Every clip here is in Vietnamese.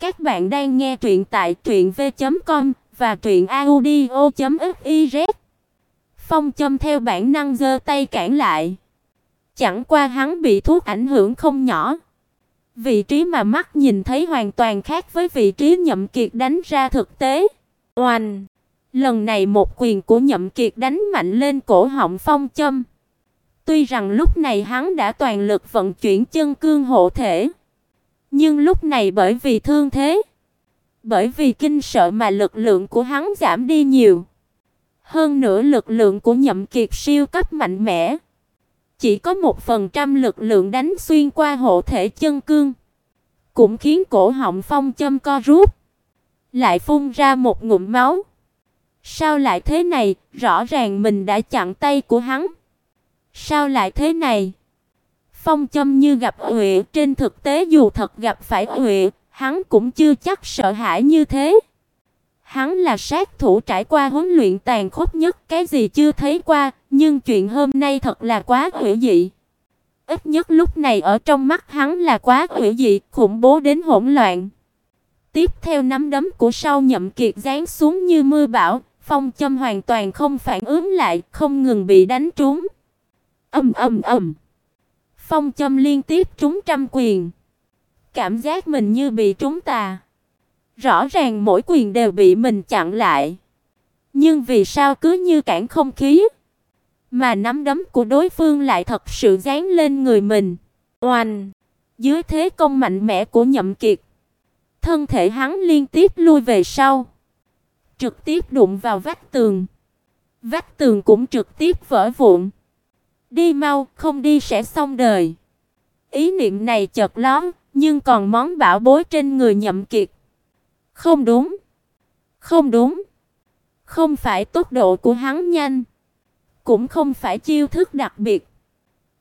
Các bạn đang nghe truyện tại truyệnv.com và truyệnaudio.fiz. Phong Châm theo bản năng giơ tay cản lại. Chẳng qua hắn bị thuốc ảnh hưởng không nhỏ. Vị trí mà mắt nhìn thấy hoàn toàn khác với vị trí Nhậm Kiệt đánh ra thực tế. Oanh! Lần này một quyền của Nhậm Kiệt đánh mạnh lên cổ họng Phong Châm. Tuy rằng lúc này hắn đã toàn lực vận chuyển chân cương hộ thể, nhưng lúc này bởi vì thương thế, bởi vì kinh sợ mà lực lượng của hắn giảm đi nhiều. Hơn nữa lực lượng của Nhậm Kiệt siêu cấp mạnh mẽ, chỉ có một phần trăm lực lượng đánh xuyên qua hộ thể chân cương, cũng khiến cổ họng Phong Châm co rút, lại phun ra một ngụm máu. Sao lại thế này, rõ ràng mình đã chặn tay của hắn. Sao lại thế này? Phong Châm như gặp Huệ, trên thực tế dù thật gặp phải Huệ, hắn cũng chưa chắc sợ hãi như thế. Hắn là sát thủ trải qua huấn luyện tàn khốc nhất, cái gì chưa thấy qua, nhưng chuyện hôm nay thật là quá hủy dị. Ít nhất lúc này ở trong mắt hắn là quá hủy dị, khủng bố đến hỗn loạn. Tiếp theo nắm đấm của sau Nhậm Kiệt giáng xuống như mưa bão, Phong Châm hoàn toàn không phản ứng lại, không ngừng bị đánh trúng. Ầm ầm ầm. Phong Châm liên tiếp trúng trăm quyền. Cảm giác mình như bị trúng tà. Rõ ràng mỗi quyền đều bị mình chặn lại. Nhưng vì sao cứ như cản không khí, mà nắm đấm của đối phương lại thật sự dán lên người mình. Oanh! Dưới thế công mạnh mẽ của Nhậm Kiệt, thân thể hắn liên tiếp lui về sau, trực tiếp đụng vào vách tường. Vách tường cũng trực tiếp vỡ vụn. Đi mau, không đi sẽ xong đời. Ý niệm này chợt lóe, nhưng còn món bảo bối trên người Nhậm Kiệt. Không đúng. Không đúng. Không phải tốc độ của hắn nhanh, cũng không phải chiêu thức đặc biệt.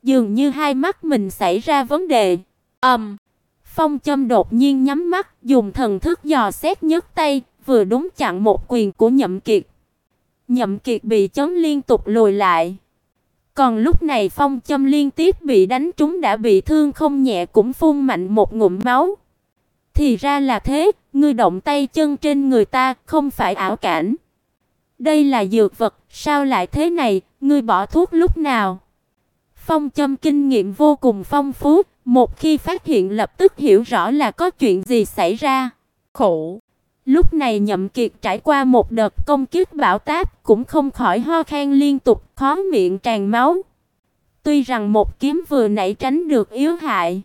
Dường như hai mắt mình xảy ra vấn đề. Ầm. Um, Phong Châm đột nhiên nhắm mắt, dùng thần thức dò xét nhấc tay, vừa đúng chặn một quyền của Nhậm Kiệt. Nhậm Kiệt bị chấn liên tục lùi lại. Còn lúc này Phong Châm liên tiếp bị đánh trúng đã bị thương không nhẹ cũng phun mạnh một ngụm máu. Thì ra là thế, ngươi động tay chân trên người ta, không phải ảo cảnh. Đây là dược vật, sao lại thế này, ngươi bỏ thuốc lúc nào? Phong Châm kinh nghiệm vô cùng phong phú, một khi phát hiện lập tức hiểu rõ là có chuyện gì xảy ra. Khổ. Lúc này Nhậm Kiệt trải qua một đợt công kích bão táp, cũng không khỏi ho khan liên tục, khó miệng tràn máu. Tuy rằng một kiếm vừa nãy tránh được yếu hại,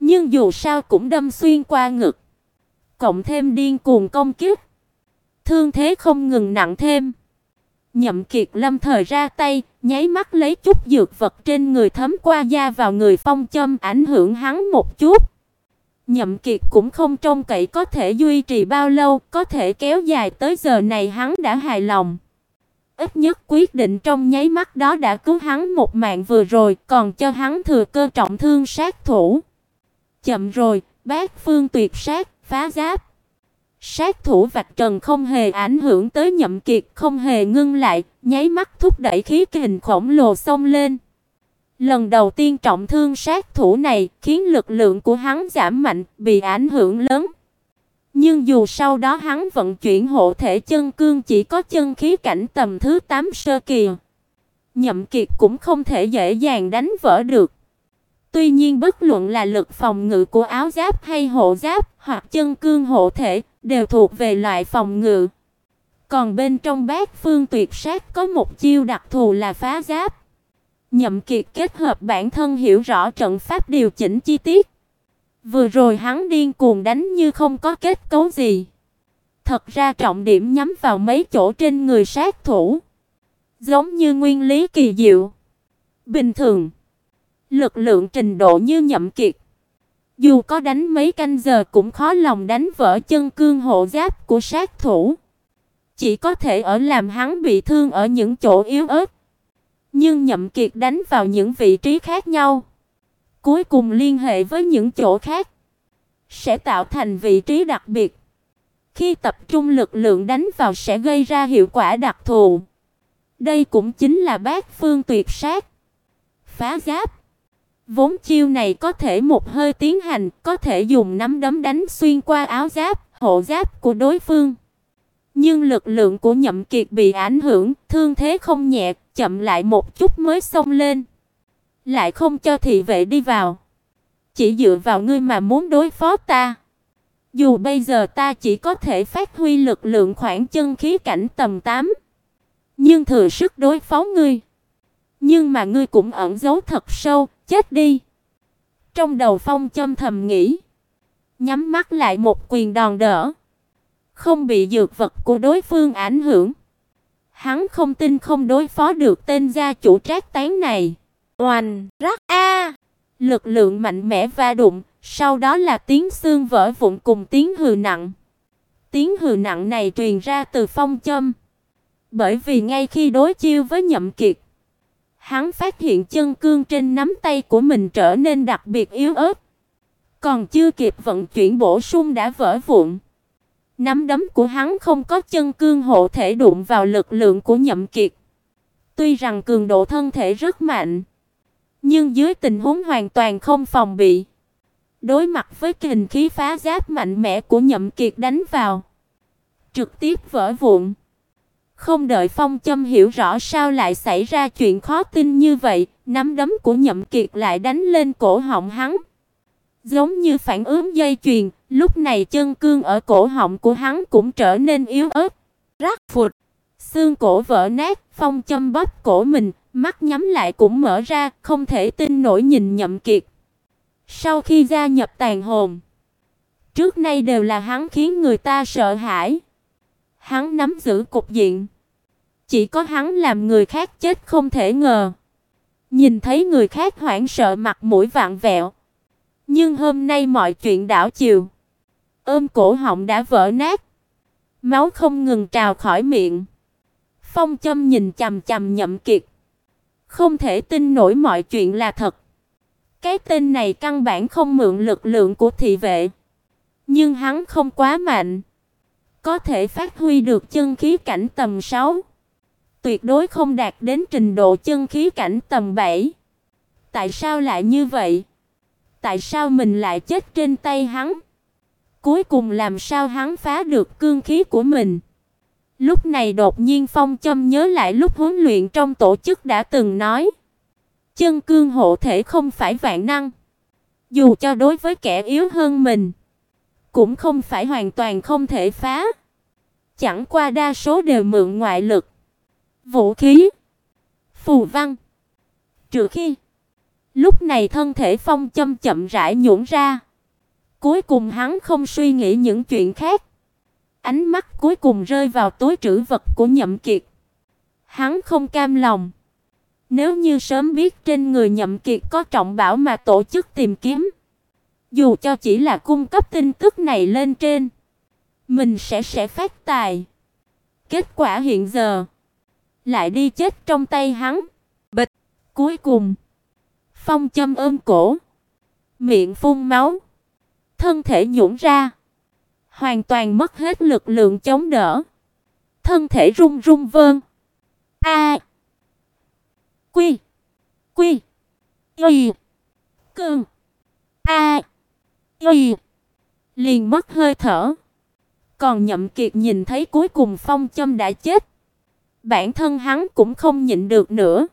nhưng dù sao cũng đâm xuyên qua ngực, cộng thêm điên cuồng công kích, thương thế không ngừng nặng thêm. Nhậm Kiệt lâm thời ra tay, nháy mắt lấy chút dược vật trên người thấm qua da vào người Phong Châm ảnh hưởng hắn một chút. Nhậm Kiệt cũng không trông cậy có thể duy trì bao lâu, có thể kéo dài tới giờ này hắn đã hài lòng. Ít nhất quyết định trong nháy mắt đó đã cứu hắn một mạng vừa rồi, còn cho hắn thừa cơ trọng thương sát thủ. Chậm rồi, bác phương tuyệt sát, phá giáp. Sát thủ vạch trần không hề ảnh hưởng tới Nhậm Kiệt, không hề ngưng lại, nháy mắt thúc đẩy khí kình khổng lồ xông lên. Lần đầu tiên trọng thương sát thủ này, khiến lực lượng của hắn giảm mạnh, bị ảnh hưởng lớn. Nhưng dù sau đó hắn vận chuyển hộ thể chân cương chỉ có chân khí cảnh tầm thứ 8 sơ kỳ. Nhậm Kiệt cũng không thể dễ dàng đánh vỡ được. Tuy nhiên bất luận là lực phòng ngự của áo giáp hay hộ giáp hoặc chân cương hộ thể đều thuộc về loại phòng ngự. Còn bên trong bát phương tuyệt sát có một chiêu đặc thù là phá giáp. Nhậm Kiệt kết hợp bản thân hiểu rõ trận pháp điều chỉnh chi tiết. Vừa rồi hắn điên cuồng đánh như không có kết cấu gì. Thật ra trọng điểm nhắm vào mấy chỗ trên người sát thủ. Giống như nguyên lý kỳ diệu. Bình thường, lực lượng trình độ như Nhậm Kiệt, dù có đánh mấy canh giờ cũng khó lòng đánh vỡ chân cương hộ giáp của sát thủ. Chỉ có thể ở làm hắn bị thương ở những chỗ yếu ớt. Nhưng Nhậm Kiệt đánh vào những vị trí khác nhau, cuối cùng liên hệ với những chỗ khác, sẽ tạo thành vị trí đặc biệt. Khi tập trung lực lượng đánh vào sẽ gây ra hiệu quả đặc thù. Đây cũng chính là bát phương tuyệt sát, phá giáp. Vốn chiêu này có thể một hơi tiến hành, có thể dùng nắm đấm đánh xuyên qua áo giáp, hộ giáp của đối phương. Nhưng lực lượng của Nhậm Kiệt bị ảnh hưởng, thương thế không nhẹ, chậm lại một chút mới xông lên. Lại không cho thị vệ đi vào. Chỉ dựa vào ngươi mà muốn đối phó ta. Dù bây giờ ta chỉ có thể phát huy lực lượng khoảng chân khí cảnh tầm 8, nhưng thừa sức đối phó ngươi. Nhưng mà ngươi cũng ẩn giấu thật sâu, chết đi. Trong đầu Phong châm thầm nghĩ, nhắm mắt lại một quyền đòn đỡ, không bị dược vật của đối phương ảnh hưởng. Hắn không tin không đối phó được tên gia chủ trác tán này. Oanh, rắc a. Lực lượng mạnh mẽ va đụng, sau đó là tiếng xương vỡ vụn cùng tiếng hừ nặng. Tiếng hừ nặng này truyền ra từ phong châm. Bởi vì ngay khi đối chiêu với Nhậm Kiệt, hắn phát hiện chân cương trên nắm tay của mình trở nên đặc biệt yếu ớt. Còn chưa kịp vận chuyển bổ sung đã vỡ vụn. Nắm đấm của hắn không có chân cương hộ thể đụng vào lực lượng của Nhậm Kiệt. Tuy rằng cường độ thân thể rất mạnh, nhưng dưới tình huống hoàn toàn không phòng bị, đối mặt với kình khí phá giáp mạnh mẽ của Nhậm Kiệt đánh vào, trực tiếp vỡ vụn. Không đợi Phong Châm hiểu rõ sao lại xảy ra chuyện khó tin như vậy, nắm đấm của Nhậm Kiệt lại đánh lên cổ họng hắn. Giống như phản ứng dây chuyền, lúc này chân cương ở cổ họng của hắn cũng trở nên yếu ớt. Rắc phụt, xương cổ vỡ nát, Phong Châm bóp cổ mình, mắt nhắm lại cũng mở ra, không thể tin nổi nhìn Nhậm Kiệt. Sau khi gia nhập tàn hồn, trước nay đều là hắn khiến người ta sợ hãi. Hắn nắm giữ cục diện. Chỉ có hắn làm người khác chết không thể ngờ. Nhìn thấy người khác hoảng sợ mặt mũi vặn vẹo. Nhưng hôm nay mọi chuyện đảo chiều. Ôm cổ họng đã vỡ nát. Máu không ngừng trào khỏi miệng. Phong Châm nhìn chằm chằm Nhậm Kiệt. Không thể tin nổi mọi chuyện là thật. Cái tên này căn bản không mượn lực lượng của thị vệ. Nhưng hắn không quá mạnh có thể phát huy được chân khí cảnh tầm 6, tuyệt đối không đạt đến trình độ chân khí cảnh tầm 7. Tại sao lại như vậy? Tại sao mình lại chết trên tay hắn? Cuối cùng làm sao hắn phá được cương khí của mình? Lúc này đột nhiên Phong Châm nhớ lại lúc huấn luyện trong tổ chức đã từng nói, chân cương hộ thể không phải vạn năng, dù cho đối với kẻ yếu hơn mình, cũng không phải hoàn toàn không thể phá. Chẳng qua đa số đều mượn ngoại lực, vũ khí, phù văn. Trừ khi lúc này thân thể Phong Châm chậm rãi nhũn ra. Cuối cùng hắn không suy nghĩ những chuyện khác. Ánh mắt cuối cùng rơi vào túi trữ vật của Nhậm Kiệt. Hắn không cam lòng. Nếu như sớm biết trên người Nhậm Kiệt có trọng bảo mà tổ chức tìm kiếm, dù cho chỉ là cung cấp tin tức này lên trên, mình sẽ sẽ phát tài. Kết quả hiện giờ lại đi chết trong tay hắn. Bịch, cuối cùng Phong Châm ôm cổ, miệng phun máu, thân thể nhũn ra, hoàn toàn mất hết lực lượng chống đỡ. Thân thể run run vơn. A. Quy. Quy. Y. cưng, A. Y. Liền mất hơi thở. Còn Nhậm Kiệt nhìn thấy cuối cùng Phong Châm đã chết, bản thân hắn cũng không nhịn được nữa,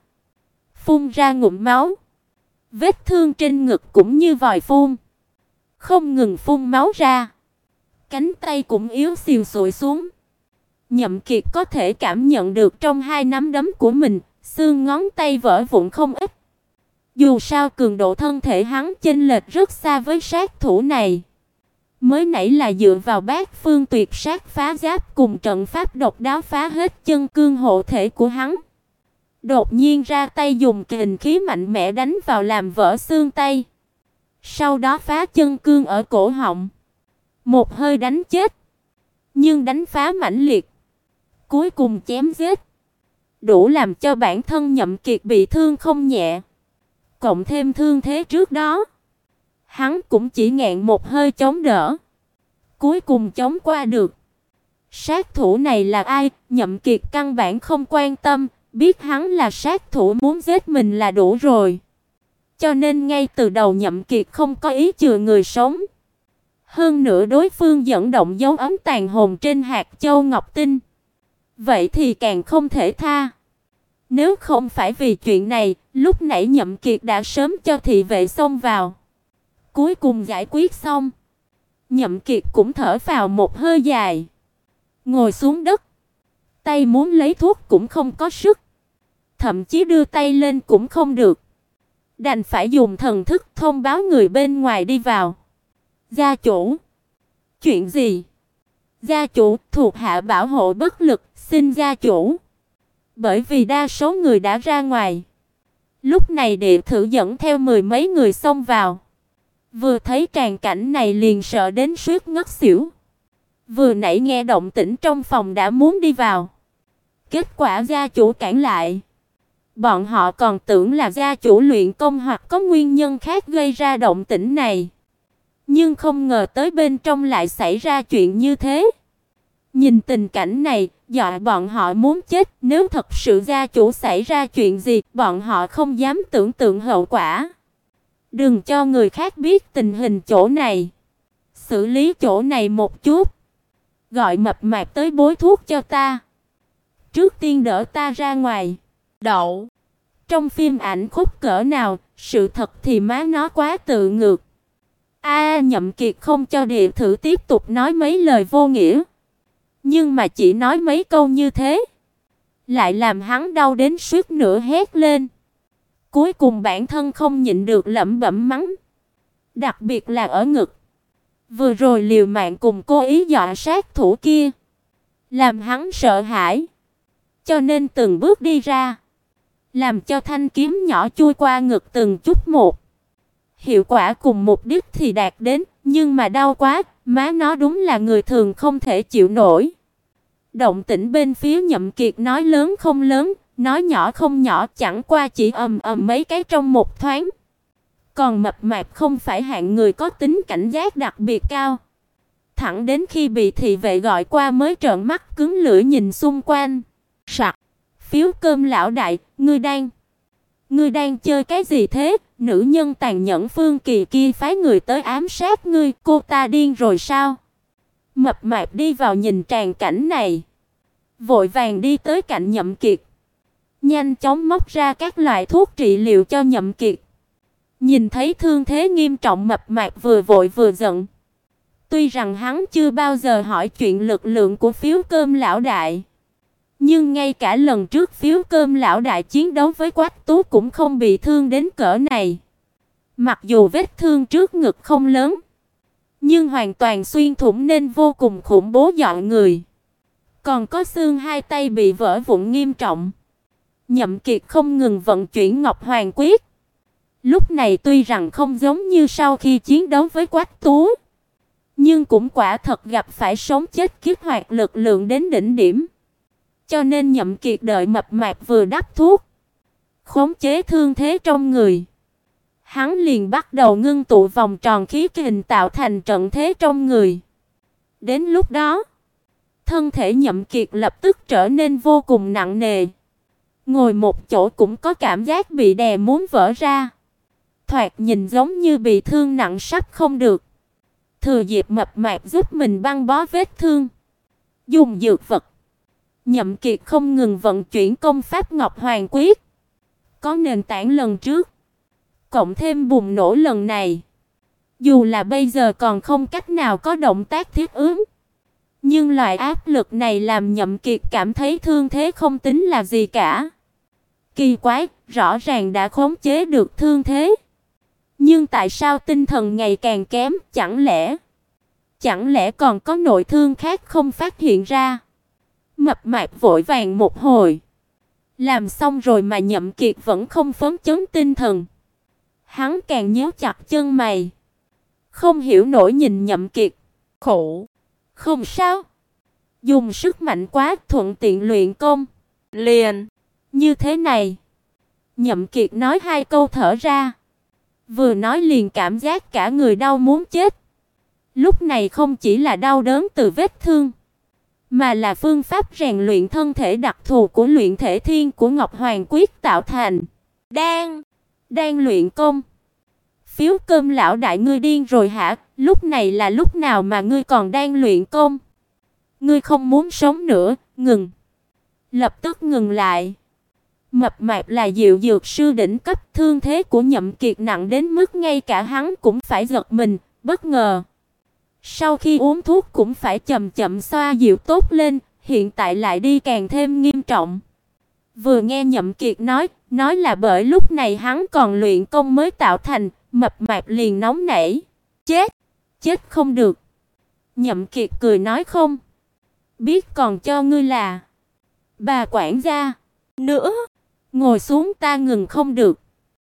phun ra ngụm máu. Vết thương trên ngực cũng như vòi phun, không ngừng phun máu ra. Cánh tay cũng yếu xìu sụi xuống. Nhậm Kiệt có thể cảm nhận được trong hai nắm đấm của mình, xương ngón tay vỡ vụn không ít. Dù sao cường độ thân thể hắn chênh lệch rất xa với sát thủ này. Mới nãy là dựa vào bát phương tuyệt sát phá giáp cùng trận pháp độc đáo phá hết chân cương hộ thể của hắn. Đột nhiên ra tay dùng kình khí mạnh mẽ đánh vào làm vỡ xương tay. Sau đó phá chân cương ở cổ họng. Một hơi đánh chết. Nhưng đánh phá mãnh liệt. Cuối cùng chém giết. Đủ làm cho bản thân nhậm kiệt bị thương không nhẹ. Cộng thêm thương thế trước đó. Hắn cũng chỉ ngẹn một hơi chống đỡ. Cuối cùng chống qua được. Sát thủ này là ai? Nhậm Kiệt căn bản không quan tâm, biết hắn là sát thủ muốn giết mình là đủ rồi. Cho nên ngay từ đầu Nhậm Kiệt không có ý chừa người sống. Hơn nữa đối phương dẫn động dấu ấm tàn hồn trên hạt châu ngọc tinh. Vậy thì càng không thể tha. Nếu không phải vì chuyện này, lúc nãy Nhậm Kiệt đã sớm cho thị vệ xông vào. Cuối cùng giải quyết xong, Nhậm Kiệt cũng thở vào một hơi dài, ngồi xuống đất. Tay muốn lấy thuốc cũng không có sức, thậm chí đưa tay lên cũng không được. Đành phải dùng thần thức thông báo người bên ngoài đi vào. Gia chủ, chuyện gì? Gia chủ, thuộc hạ bảo hộ bất lực, xin gia chủ. Bởi vì đa số người đã ra ngoài. Lúc này đệ thử dẫn theo mười mấy người xông vào. Vừa thấy tràn cảnh này liền sợ đến suýt ngất xỉu. Vừa nãy nghe động tĩnh trong phòng đã muốn đi vào. Kết quả gia chủ cản lại. Bọn họ còn tưởng là gia chủ luyện công hoặc có nguyên nhân khác gây ra động tĩnh này. Nhưng không ngờ tới bên trong lại xảy ra chuyện như thế. Nhìn tình cảnh này, dọa bọn họ muốn chết, nếu thật sự gia chủ xảy ra chuyện gì, bọn họ không dám tưởng tượng hậu quả. Đừng cho người khác biết tình hình chỗ này. Xử lý chỗ này một chút. Gọi mập mạp tới bối thuốc cho ta. Trước tiên đỡ ta ra ngoài. Đậu. Trong phim ảnh khúc cỡ nào, sự thật thì má nó quá tự ngược. A Nhậm Kiệt không cho địa thử tiếp tục nói mấy lời vô nghĩa. Nhưng mà chỉ nói mấy câu như thế, lại làm hắn đau đến suýt nữa hét lên. Cuối cùng bản thân không nhịn được lẩm bẩm mắng, đặc biệt là ở ngực. Vừa rồi liều mạng cùng cô ý dọa sát thủ kia, làm hắn sợ hãi, cho nên từng bước đi ra, làm cho thanh kiếm nhỏ chui qua ngực từng chút một. Hiệu quả cùng mục đích thì đạt đến, nhưng mà đau quá, má nó đúng là người thường không thể chịu nổi. Động tĩnh bên phía Nhậm Kiệt nói lớn không lớn, nói nhỏ không nhỏ, chẳng qua chỉ ầm ầm mấy cái trong một thoáng. Còn mập mạp không phải hạng người có tính cảnh giác đặc biệt cao. Thẳng đến khi bị thị vệ gọi qua mới trợn mắt cứng lưỡi nhìn xung quanh. Sặc. Phiếu cơm lão đại, ngươi đang Ngươi đang chơi cái gì thế? Nữ nhân tàn nhẫn Phương Kỳ kia phái người tới ám sát ngươi, cô ta điên rồi sao? Mập mạp đi vào nhìn tràn cảnh này, vội vàng đi tới cạnh Nhậm Kiệt, nhanh chóng móc ra các loại thuốc trị liệu cho Nhậm Kiệt. Nhìn thấy thương thế nghiêm trọng mập mạp vừa vội vừa giận. Tuy rằng hắn chưa bao giờ hỏi chuyện lực lượng của phiếu cơm lão đại, nhưng ngay cả lần trước phiếu cơm lão đại chiến đấu với Quách Tú cũng không bị thương đến cỡ này. Mặc dù vết thương trước ngực không lớn, nhưng hoàn toàn xuyên thủng nên vô cùng khủng bố dọn người. Còn có xương hai tay bị vỡ vụn nghiêm trọng. Nhậm Kiệt không ngừng vận chuyển Ngọc Hoàng quyết. Lúc này tuy rằng không giống như sau khi chiến đấu với Quách Tú, nhưng cũng quả thật gặp phải sống chết kiếp hoạt lực lượng đến đỉnh điểm. Cho nên Nhậm Kiệt đợi mập mạp vừa đắp thuốc, khống chế thương thế trong người, hắn liền bắt đầu ngưng tụ vòng tròn khí kình tạo thành trận thế trong người. Đến lúc đó, thân thể Nhậm Kiệt lập tức trở nên vô cùng nặng nề. Ngồi một chỗ cũng có cảm giác bị đè muốn vỡ ra. Thoạt nhìn giống như bị thương nặng sắp không được. Thừa dịp mập mạp giúp mình băng bó vết thương, dùng dược vật Nhậm Kiệt không ngừng vận chuyển công pháp Ngọc Hoàng Quyết. Có nền tảng lần trước, cộng thêm bùng nổ lần này, dù là bây giờ còn không cách nào có động tác thiết ứng, nhưng loại áp lực này làm Nhậm Kiệt cảm thấy thương thế không tính là gì cả. Kỳ quái, rõ ràng đã khống chế được thương thế, nhưng tại sao tinh thần ngày càng kém, chẳng lẽ chẳng lẽ còn có nội thương khác không phát hiện ra? Mập mạp vội vàng một hồi. Làm xong rồi mà Nhậm Kiệt vẫn không phấn chấn tinh thần. Hắn càng nhíu chặt chân mày. Không hiểu nổi nhìn Nhậm Kiệt. Khổ. Không sao. Dùng sức mạnh quá, thuận tiện luyện công. Liền. Như thế này. Nhậm Kiệt nói hai câu thở ra. Vừa nói liền cảm giác cả người đau muốn chết. Lúc này không chỉ là đau đớn từ vết thương mà là phương pháp rèn luyện thân thể đặc thù của luyện thể thiên của Ngọc Hoàng quyết tạo thành. Đang Đang luyện công. Phiếu cơm lão đại ngươi điên rồi hả? Lúc này là lúc nào mà ngươi còn đang luyện công? Ngươi không muốn sống nữa, ngừng. Lập tức ngừng lại. Mập mạp là Diệu Dược sư đỉnh cấp, thương thế của Nhậm Kiệt nặng đến mức ngay cả hắn cũng phải giật mình, bất ngờ. Sau khi uống thuốc cũng phải chậm chậm xoa dịu tốt lên, hiện tại lại đi càng thêm nghiêm trọng. Vừa nghe Nhậm Kiệt nói, nói là bởi lúc này hắn còn luyện công mới tạo thành, mập mạp liền nóng nảy. Chết, chết không được. Nhậm Kiệt cười nói không, biết còn cho ngươi là bà quản gia. Nữa, ngồi xuống ta ngừng không được.